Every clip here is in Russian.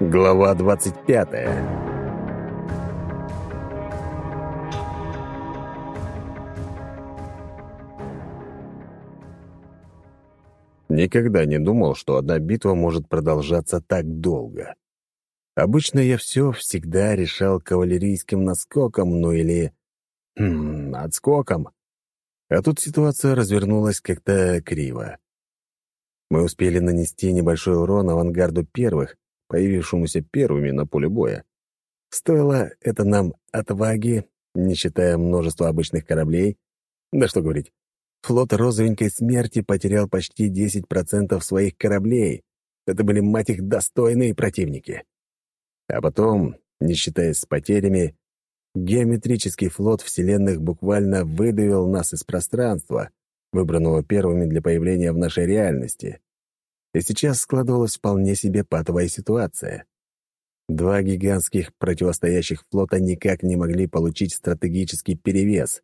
Глава двадцать пятая Никогда не думал, что одна битва может продолжаться так долго. Обычно я все всегда решал кавалерийским наскоком, ну или... Хм, отскоком. А тут ситуация развернулась как-то криво. Мы успели нанести небольшой урон авангарду первых, появившемуся первыми на поле боя. Стоило это нам отваги, не считая множества обычных кораблей. Да что говорить, Флот розовенькой смерти потерял почти 10% своих кораблей. Это были, мать их, достойные противники. А потом, не считаясь с потерями, геометрический флот Вселенных буквально выдавил нас из пространства, выбранного первыми для появления в нашей реальности. И сейчас складывалась вполне себе патовая ситуация. Два гигантских противостоящих флота никак не могли получить стратегический перевес.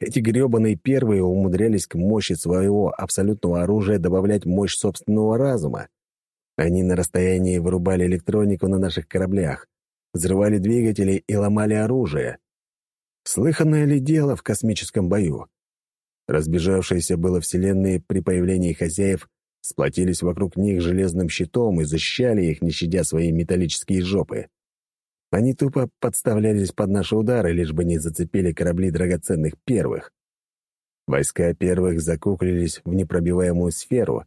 Эти грёбаные первые умудрялись к мощи своего абсолютного оружия добавлять мощь собственного разума. Они на расстоянии вырубали электронику на наших кораблях, взрывали двигатели и ломали оружие. Слыханное ли дело в космическом бою? Разбежавшиеся было вселенные при появлении хозяев сплотились вокруг них железным щитом и защищали их, не щадя свои металлические жопы. Они тупо подставлялись под наши удары, лишь бы не зацепили корабли драгоценных первых. Войска первых закуклились в непробиваемую сферу,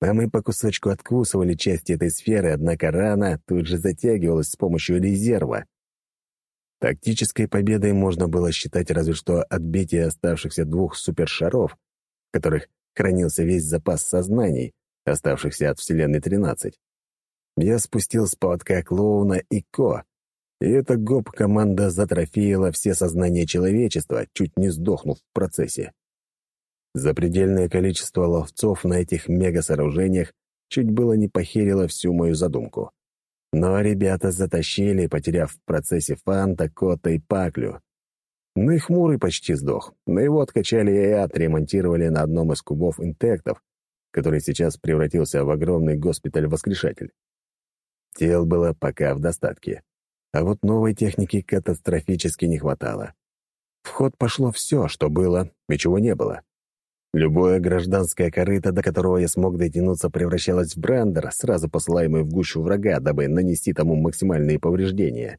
а мы по кусочку откусывали части этой сферы, однако рана тут же затягивалась с помощью резерва. Тактической победой можно было считать разве что отбитие оставшихся двух супершаров, в которых хранился весь запас сознаний, оставшихся от Вселенной-13. Я спустил с поводка клоуна и Ко, и эта гоп-команда затрофеила все сознания человечества, чуть не сдохнув в процессе. Запредельное количество ловцов на этих мега-сооружениях чуть было не похерило всю мою задумку. Но ребята затащили, потеряв в процессе Фанта, Кота и Паклю. Ну и Хмурый почти сдох, но его откачали и отремонтировали на одном из кубов интектов, который сейчас превратился в огромный госпиталь-воскрешатель. Тел было пока в достатке. А вот новой техники катастрофически не хватало. В ход пошло все, что было и чего не было. Любое гражданское корыто, до которого я смог дотянуться, превращалось в брандер, сразу посылаемый в гущу врага, дабы нанести тому максимальные повреждения.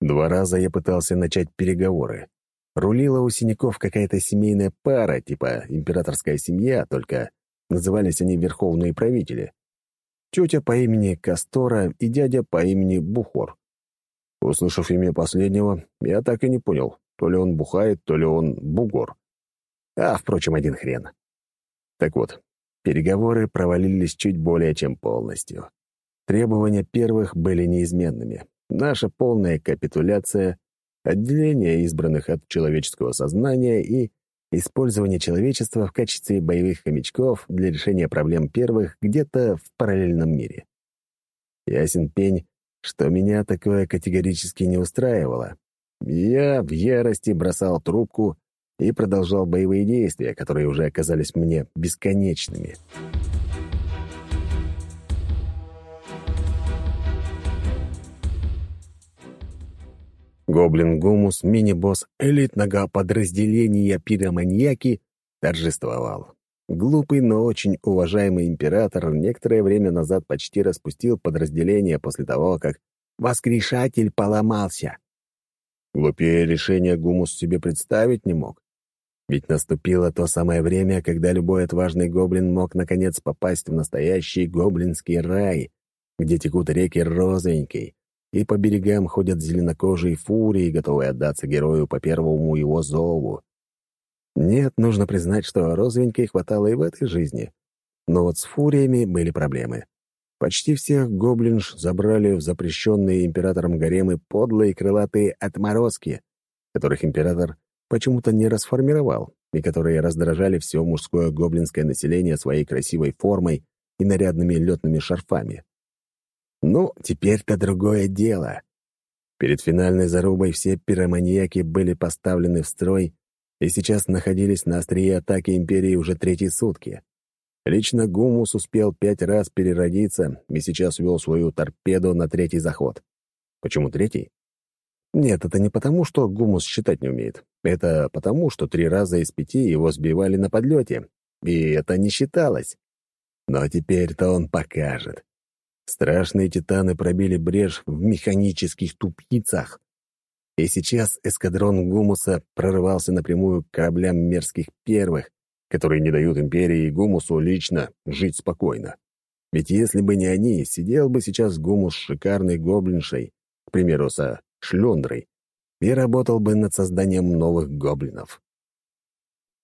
Два раза я пытался начать переговоры. Рулила у синяков какая-то семейная пара, типа императорская семья, только назывались они верховные правители. Тетя по имени Кастора и дядя по имени Бухор. Услышав имя последнего, я так и не понял, то ли он бухает, то ли он бугор. А, впрочем, один хрен. Так вот, переговоры провалились чуть более чем полностью. Требования первых были неизменными. Наша полная капитуляция, отделение избранных от человеческого сознания и использование человечества в качестве боевых хомячков для решения проблем первых где-то в параллельном мире. Ясен пень, что меня такое категорически не устраивало. Я в ярости бросал трубку и продолжал боевые действия, которые уже оказались мне бесконечными. Гоблин Гумус, мини-босс элитного подразделения пироманьяки, торжествовал. Глупый, но очень уважаемый император некоторое время назад почти распустил подразделение после того, как воскрешатель поломался. Глупее решение Гумус себе представить не мог. Ведь наступило то самое время, когда любой отважный гоблин мог наконец попасть в настоящий гоблинский рай, где текут реки розовенькой, и по берегам ходят зеленокожие фурии, готовые отдаться герою по первому его зову. Нет, нужно признать, что розовенькой хватало и в этой жизни. Но вот с фуриями были проблемы. Почти всех гоблинж забрали в запрещенные императором гаремы подлые крылатые отморозки, которых император почему-то не расформировал и которые раздражали все мужское гоблинское население своей красивой формой и нарядными летными шарфами. Ну, теперь-то другое дело. Перед финальной зарубой все пироманьяки были поставлены в строй и сейчас находились на острие атаки Империи уже третьи сутки. Лично Гумус успел пять раз переродиться и сейчас вел свою торпеду на третий заход. Почему третий? Нет, это не потому, что Гумус считать не умеет. Это потому, что три раза из пяти его сбивали на подлете, и это не считалось. Но теперь-то он покажет. Страшные титаны пробили брешь в механических тупицах. И сейчас эскадрон Гумуса прорывался напрямую к кораблям мерзких первых, которые не дают Империи и Гумусу лично жить спокойно. Ведь если бы не они, сидел бы сейчас Гумус с шикарной гоблиншей, к примеру, со Шлёндрой, и работал бы над созданием новых гоблинов.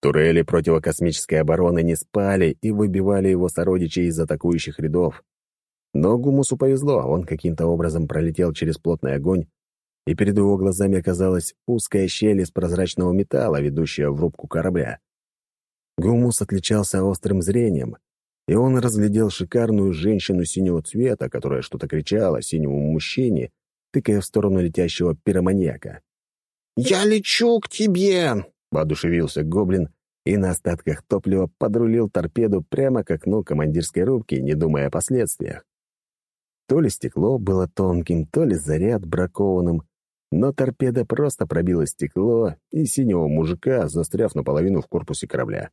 Турели противокосмической обороны не спали и выбивали его сородичей из атакующих рядов. Но Гумусу повезло, он каким-то образом пролетел через плотный огонь, и перед его глазами оказалась узкая щель из прозрачного металла, ведущая в рубку корабля. Гумус отличался острым зрением, и он разглядел шикарную женщину синего цвета, которая что-то кричала синему мужчине, тыкая в сторону летящего пироманьяка. «Я лечу к тебе!» — воодушевился гоблин и на остатках топлива подрулил торпеду прямо к окну командирской рубки, не думая о последствиях. То ли стекло было тонким, то ли заряд бракованным, но торпеда просто пробила стекло и синего мужика, застряв наполовину в корпусе корабля.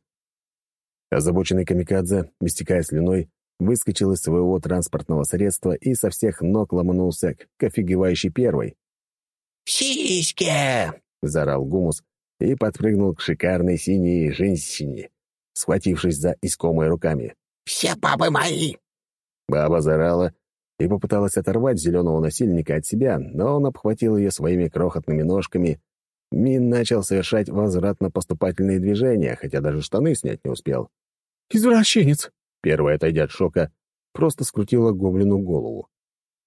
Озабоченный камикадзе, истекая слюной, выскочил из своего транспортного средства и со всех ног ломанулся к офигевающей первой. «Сиськи!» — заорал Гумус и подпрыгнул к шикарной синей женщине, схватившись за искомые руками. «Все бабы мои!» Баба заорала и попыталась оторвать зеленого насильника от себя, но он обхватил ее своими крохотными ножками. Мин начал совершать возвратно-поступательные движения, хотя даже штаны снять не успел. «Извращенец!» Первая, отойдя от шока, просто скрутила гоблину голову.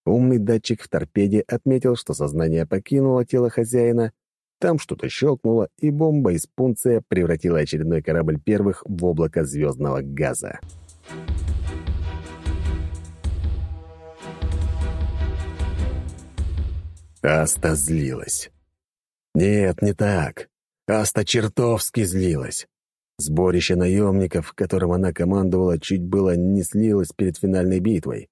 Умный датчик в торпеде отметил, что сознание покинуло тело хозяина, там что-то щелкнуло, и бомба из пунция превратила очередной корабль первых в облако звездного газа. Аста злилась. Нет, не так. Аста чертовски злилась. Сборище наемников, которым она командовала, чуть было не слилось перед финальной битвой.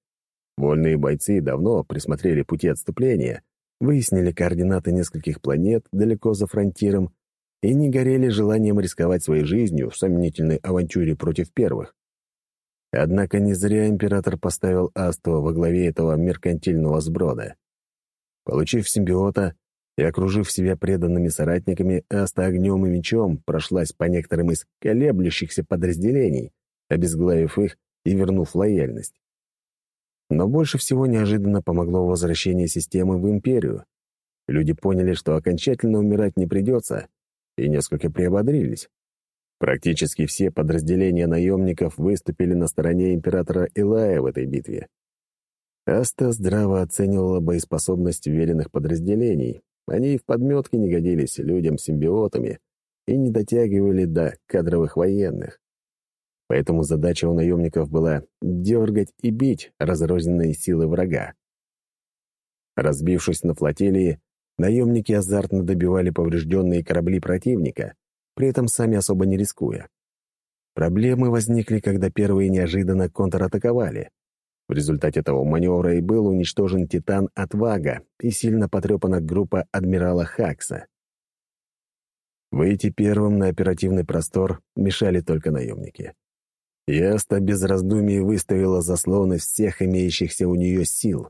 Вольные бойцы давно присмотрели пути отступления, выяснили координаты нескольких планет далеко за фронтиром и не горели желанием рисковать своей жизнью в сомнительной авантюре против первых. Однако не зря император поставил Асту во главе этого меркантильного сброда. Получив симбиота и окружив себя преданными соратниками, Аста огнем и мечом прошлась по некоторым из колеблющихся подразделений, обезглавив их и вернув лояльность. Но больше всего неожиданно помогло возвращение системы в империю. Люди поняли, что окончательно умирать не придется, и несколько приободрились. Практически все подразделения наемников выступили на стороне императора Илая в этой битве. Аста здраво оценивала боеспособность уверенных подразделений. Они и в подметке не годились людям-симбиотами и не дотягивали до кадровых военных. Поэтому задача у наемников была дергать и бить разрозненные силы врага. Разбившись на флотилии, наемники азартно добивали поврежденные корабли противника, при этом сами особо не рискуя. Проблемы возникли, когда первые неожиданно контратаковали. В результате этого маневра и был уничтожен «Титан» Отвага и сильно потрепана группа адмирала Хакса. Выйти первым на оперативный простор мешали только наемники. Яста без раздумий выставила заслоны всех имеющихся у нее сил.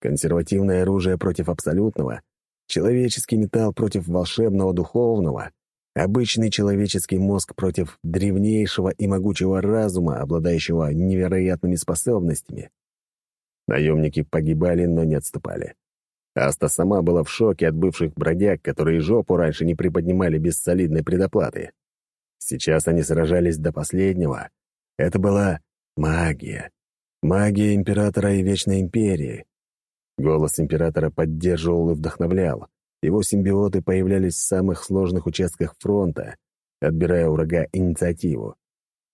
Консервативное оружие против абсолютного, человеческий металл против волшебного духовного, обычный человеческий мозг против древнейшего и могучего разума, обладающего невероятными способностями. Наемники погибали, но не отступали. Аста сама была в шоке от бывших бродяг, которые жопу раньше не приподнимали без солидной предоплаты. Сейчас они сражались до последнего, это была магия. Магия императора и Вечной Империи. Голос императора поддерживал и вдохновлял. Его симбиоты появлялись в самых сложных участках фронта, отбирая у врага инициативу.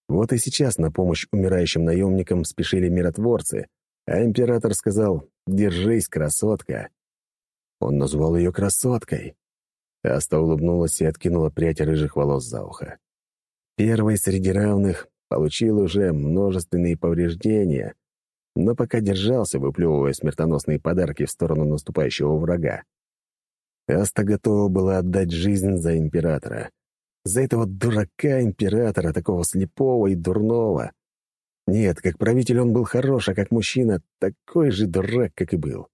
Вот и сейчас на помощь умирающим наемникам спешили миротворцы, а император сказал «Держись, красотка». Он назвал ее красоткой. Аста улыбнулась и откинула прядь рыжих волос за ухо. Первой среди равных получил уже множественные повреждения, но пока держался, выплевывая смертоносные подарки в сторону наступающего врага. Аста готова была отдать жизнь за императора. За этого дурака-императора, такого слепого и дурного. Нет, как правитель он был хорош, а как мужчина такой же дурак, как и был.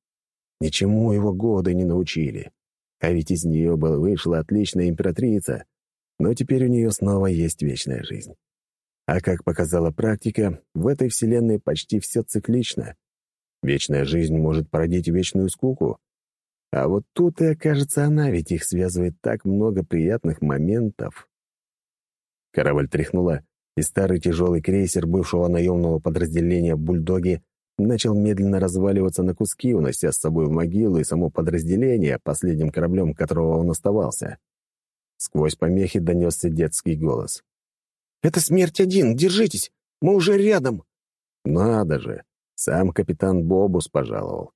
Ничему его годы не научили. А ведь из нее вышла отличная императрица, но теперь у нее снова есть вечная жизнь. А как показала практика, в этой вселенной почти все циклично. Вечная жизнь может породить вечную скуку. А вот тут и окажется она, ведь их связывает так много приятных моментов. Корабль тряхнула, и старый тяжелый крейсер бывшего наемного подразделения «Бульдоги» начал медленно разваливаться на куски, унося с собой в могилу и само подразделение, последним кораблем которого он оставался. Сквозь помехи донесся детский голос. «Это смерть один, держитесь! Мы уже рядом!» «Надо же! Сам капитан Бобус пожаловал.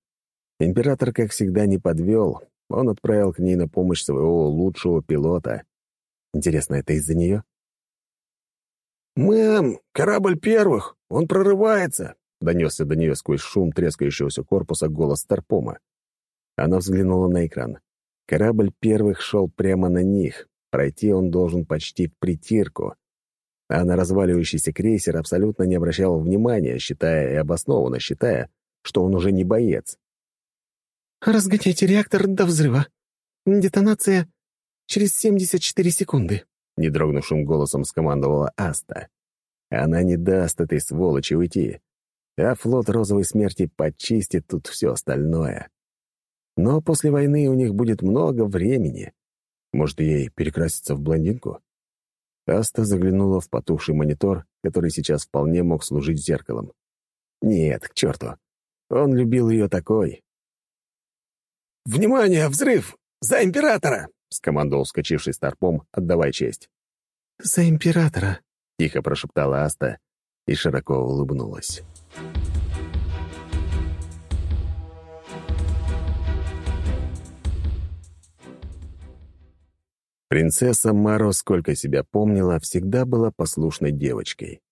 Император, как всегда, не подвел. Он отправил к ней на помощь своего лучшего пилота. Интересно, это из-за нее?» «Мэм, корабль первых! Он прорывается!» — донесся до нее сквозь шум трескающегося корпуса голос Старпома. Она взглянула на экран. Корабль первых шел прямо на них. Пройти он должен почти в притирку. А на разваливающийся крейсер абсолютно не обращал внимания, считая и обоснованно считая, что он уже не боец. «Разгоняйте реактор до взрыва. Детонация через 74 секунды», — недрогнувшим голосом скомандовала Аста. «Она не даст этой сволочи уйти, а флот Розовой Смерти почистит тут все остальное. Но после войны у них будет много времени. Может, ей перекраситься в блондинку?» Аста заглянула в потухший монитор, который сейчас вполне мог служить зеркалом. «Нет, к черту. Он любил ее такой». «Внимание, взрыв! За императора!» — скомандовал вскочивший старпом, отдавая честь. «За императора», — тихо прошептала Аста и широко улыбнулась. Принцесса Маро, сколько себя помнила, всегда была послушной девочкой.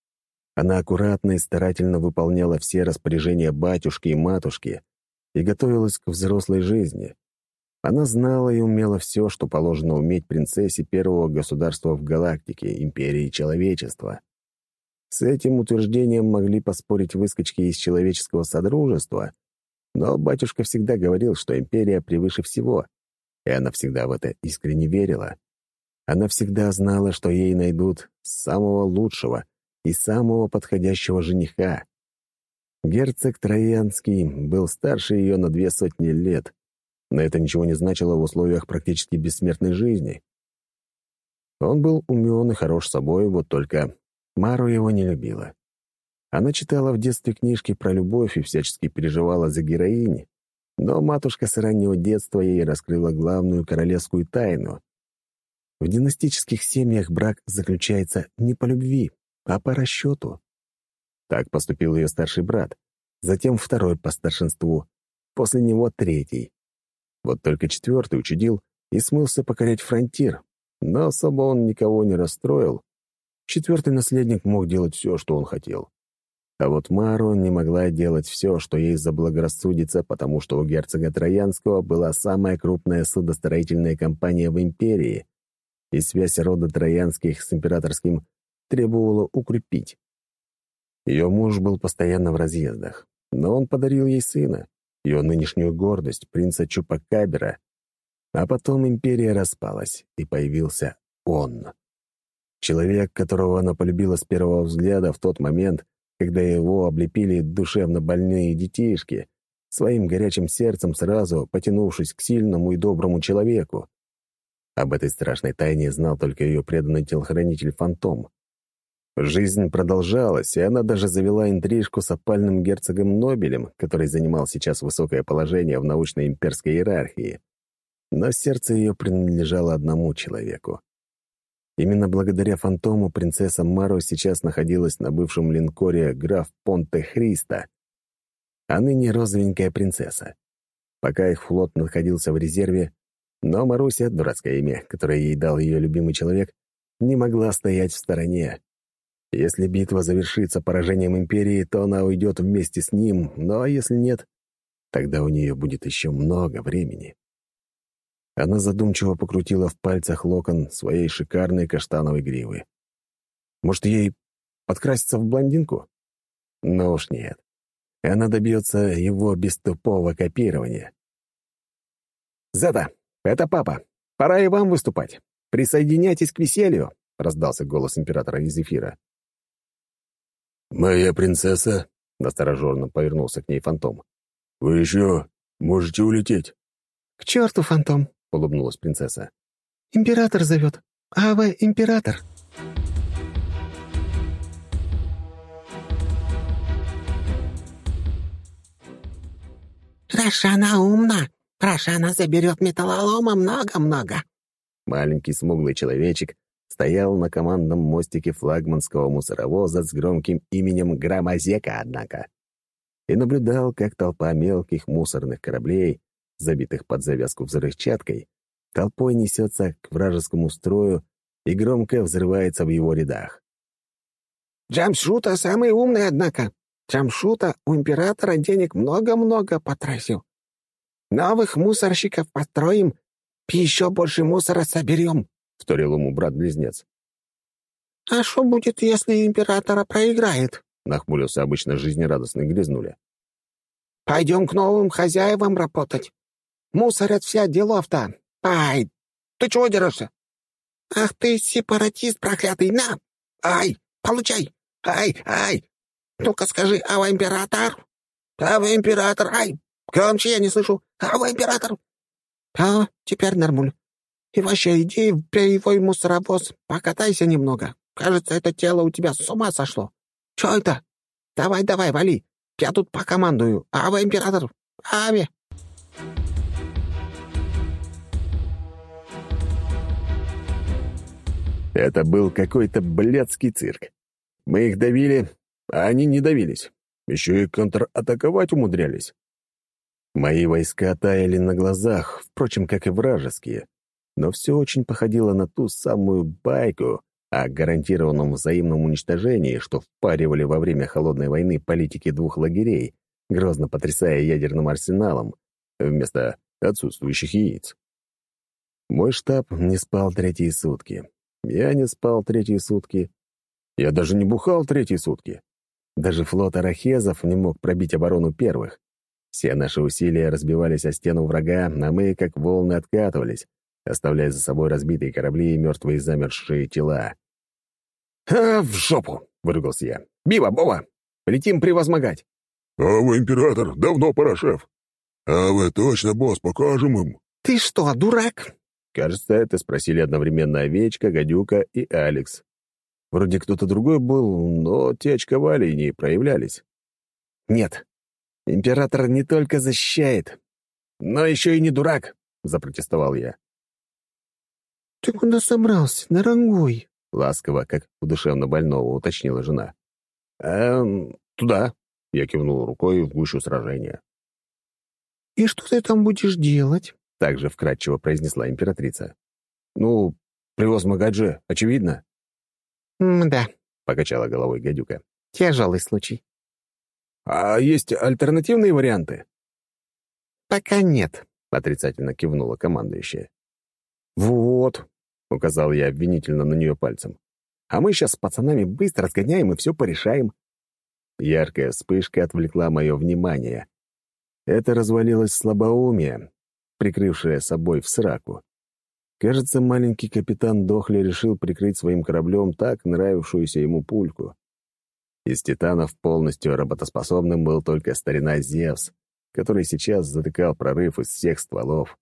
Она аккуратно и старательно выполняла все распоряжения батюшки и матушки и готовилась к взрослой жизни. Она знала и умела все, что положено уметь принцессе первого государства в галактике, империи человечества. С этим утверждением могли поспорить выскочки из человеческого содружества, но батюшка всегда говорил, что империя превыше всего, и она всегда в это искренне верила. Она всегда знала, что ей найдут самого лучшего и самого подходящего жениха. Герцог Троянский был старше ее на две сотни лет, но это ничего не значило в условиях практически бессмертной жизни. Он был умен и хорош собой, вот только Мару его не любила. Она читала в детстве книжки про любовь и всячески переживала за героинь, но матушка с раннего детства ей раскрыла главную королевскую тайну. В династических семьях брак заключается не по любви, а по расчету. Так поступил ее старший брат, затем второй по старшинству, после него третий. Вот только четвертый учудил и смылся покорять фронтир, но особо он никого не расстроил. Четвертый наследник мог делать все, что он хотел. А вот Мару не могла делать все, что ей заблагорассудится, потому что у герцога Троянского была самая крупная судостроительная компания в империи, и связь рода Троянских с императорским требовала укрепить. Ее муж был постоянно в разъездах, но он подарил ей сына, ее нынешнюю гордость, принца Чупакабера. А потом империя распалась, и появился он. Человек, которого она полюбила с первого взгляда в тот момент, когда его облепили душевно больные детишки, своим горячим сердцем сразу потянувшись к сильному и доброму человеку. Об этой страшной тайне знал только ее преданный телохранитель Фантом. Жизнь продолжалась, и она даже завела интрижку с опальным герцогом Нобелем, который занимал сейчас высокое положение в научной имперской иерархии. Но сердце ее принадлежало одному человеку. Именно благодаря фантому принцесса Мару сейчас находилась на бывшем линкоре граф Понте Христа, а ныне розовенькая принцесса. Пока их флот находился в резерве, но Маруся, дурацкое имя, которое ей дал ее любимый человек, не могла стоять в стороне. Если битва завершится поражением Империи, то она уйдет вместе с ним, но если нет, тогда у нее будет еще много времени. Она задумчиво покрутила в пальцах локон своей шикарной каштановой гривы. Может, ей подкраситься в блондинку? Ну уж нет. Она добьется его без тупого копирования. «Зета, это папа. Пора и вам выступать. Присоединяйтесь к веселью», — раздался голос императора из эфира. «Моя принцесса?» — настороженно повернулся к ней фантом. «Вы еще можете улететь?» «К черту, фантом!» — улыбнулась принцесса. «Император зовет. А вы император!» «Рошана умна! Рошана заберет металлолома много-много!» Маленький смуглый человечек стоял на командном мостике флагманского мусоровоза с громким именем Громозека, однако, и наблюдал, как толпа мелких мусорных кораблей, забитых под завязку взрывчаткой, толпой несется к вражескому строю и громко взрывается в его рядах. «Джамшута самый умный, однако. Джамшута у императора денег много-много потратил. Новых мусорщиков построим, еще больше мусора соберем вторил ему брат-близнец. «А что будет, если императора проиграет?» — нахмурился обычно жизнерадостный грязнуля. «Пойдем к новым хозяевам работать. Мусорят вся делов-то. Ай, ты чего дерешься? Ах ты, сепаратист проклятый, на! Ай, получай! Ай, ай! Ну-ка скажи, а вы император? А вы император, ай! Громче я не слышу. А вы император? А, теперь нормуль. И вообще, иди в перевой мусоровоз, покатайся немного. Кажется, это тело у тебя с ума сошло. Чё это? Давай, давай, вали. Я тут покомандую. Ава, император! Аве!» Это был какой-то блядский цирк. Мы их давили, а они не давились. Еще и контратаковать умудрялись. Мои войска таяли на глазах, впрочем, как и вражеские но все очень походило на ту самую байку о гарантированном взаимном уничтожении, что впаривали во время Холодной войны политики двух лагерей, грозно потрясая ядерным арсеналом вместо отсутствующих яиц. Мой штаб не спал третьи сутки. Я не спал третьи сутки. Я даже не бухал третьи сутки. Даже флот арахезов не мог пробить оборону первых. Все наши усилия разбивались о стену врага, а мы, как волны, откатывались, оставляя за собой разбитые корабли и мертвые замерзшие тела. «А, в жопу!» — выругался я. «Бива, Боба! Летим превозмогать!» «А вы, император, давно пора, шеф!» «А вы точно, босс, покажем им!» «Ты что, дурак?» Кажется, это спросили одновременно Овечка, Гадюка и Алекс. Вроде кто-то другой был, но те очковали и не проявлялись. «Нет, император не только защищает, но еще и не дурак», — запротестовал я. «Ты куда собрался, дорогой?» — ласково, как у душевно больного, уточнила жена. «Эм, туда», — я кивнул рукой в гущу сражения. «И что ты там будешь делать?» — также вкратчиво произнесла императрица. «Ну, привоз Магаджи, очевидно». «Да», — покачала головой гадюка. «Тяжелый случай». «А есть альтернативные варианты?» «Пока нет», — отрицательно кивнула командующая. «Вот», — указал я обвинительно на нее пальцем. «А мы сейчас с пацанами быстро сгоняем и все порешаем». Яркая вспышка отвлекла мое внимание. Это развалилось слабоумие, прикрывшее собой в сраку. Кажется, маленький капитан Дохли решил прикрыть своим кораблем так нравившуюся ему пульку. Из титанов полностью работоспособным был только старина Зевс, который сейчас затыкал прорыв из всех стволов.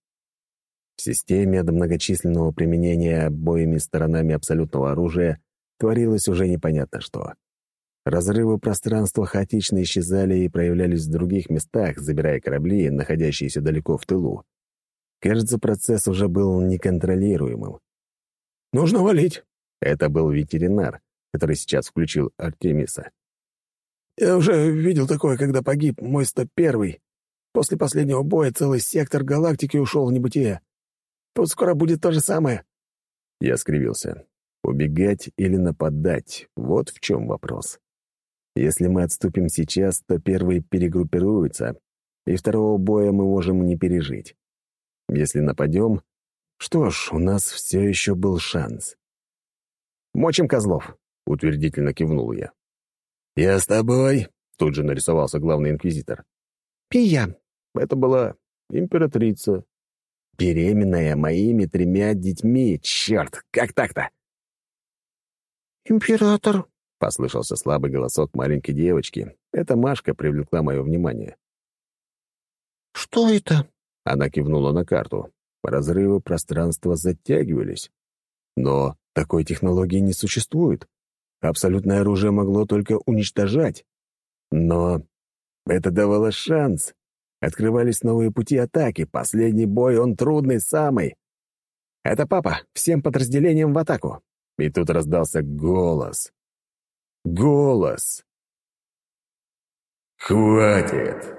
В системе до многочисленного применения обоими сторонами абсолютного оружия творилось уже непонятно что. Разрывы пространства хаотично исчезали и проявлялись в других местах, забирая корабли, находящиеся далеко в тылу. Кажется, процесс уже был неконтролируемым. «Нужно валить!» Это был ветеринар, который сейчас включил Артемиса. «Я уже видел такое, когда погиб мой 101-й. После последнего боя целый сектор галактики ушел в небытие. Тут скоро будет то же самое». Я скривился. Убегать или нападать — вот в чем вопрос. Если мы отступим сейчас, то первый перегруппируется, и второго боя мы можем не пережить. Если нападем, что ж, у нас все еще был шанс. «Мочим козлов», — утвердительно кивнул я. «Я с тобой», — тут же нарисовался главный инквизитор. «Пия». Это была императрица. Беременная моими тремя детьми. Черт, как так-то? «Император», — послышался слабый голосок маленькой девочки. Эта Машка привлекла мое внимание. «Что это?» — она кивнула на карту. Разрывы пространства затягивались. Но такой технологии не существует. Абсолютное оружие могло только уничтожать. Но это давало шанс. Открывались новые пути атаки. Последний бой, он трудный самый. «Это папа! Всем подразделениям в атаку!» И тут раздался голос. Голос! «Хватит!»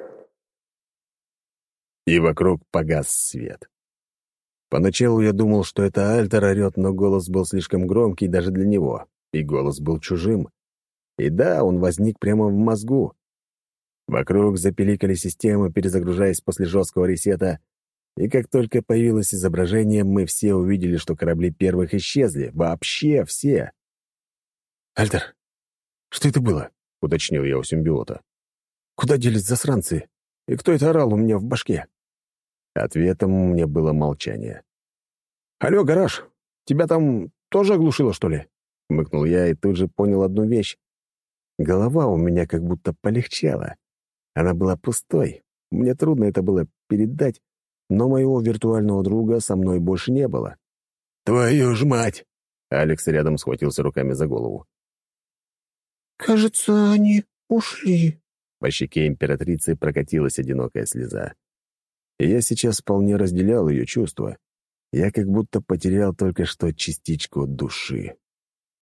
И вокруг погас свет. Поначалу я думал, что это Альтер орёт, но голос был слишком громкий даже для него, и голос был чужим. И да, он возник прямо в мозгу. Вокруг запеликали системы, перезагружаясь после жесткого ресета, и как только появилось изображение, мы все увидели, что корабли первых исчезли. Вообще все. «Альтер, что это было?» — уточнил я у симбиота. «Куда делись засранцы? И кто это орал у меня в башке?» Ответом мне было молчание. «Алло, гараж, тебя там тоже оглушило, что ли?» — мыкнул я и тут же понял одну вещь. Голова у меня как будто полегчала. Она была пустой. Мне трудно это было передать, но моего виртуального друга со мной больше не было. «Твою ж мать!» Алекс рядом схватился руками за голову. «Кажется, они ушли». По щеке императрицы прокатилась одинокая слеза. Я сейчас вполне разделял ее чувства. Я как будто потерял только что частичку души.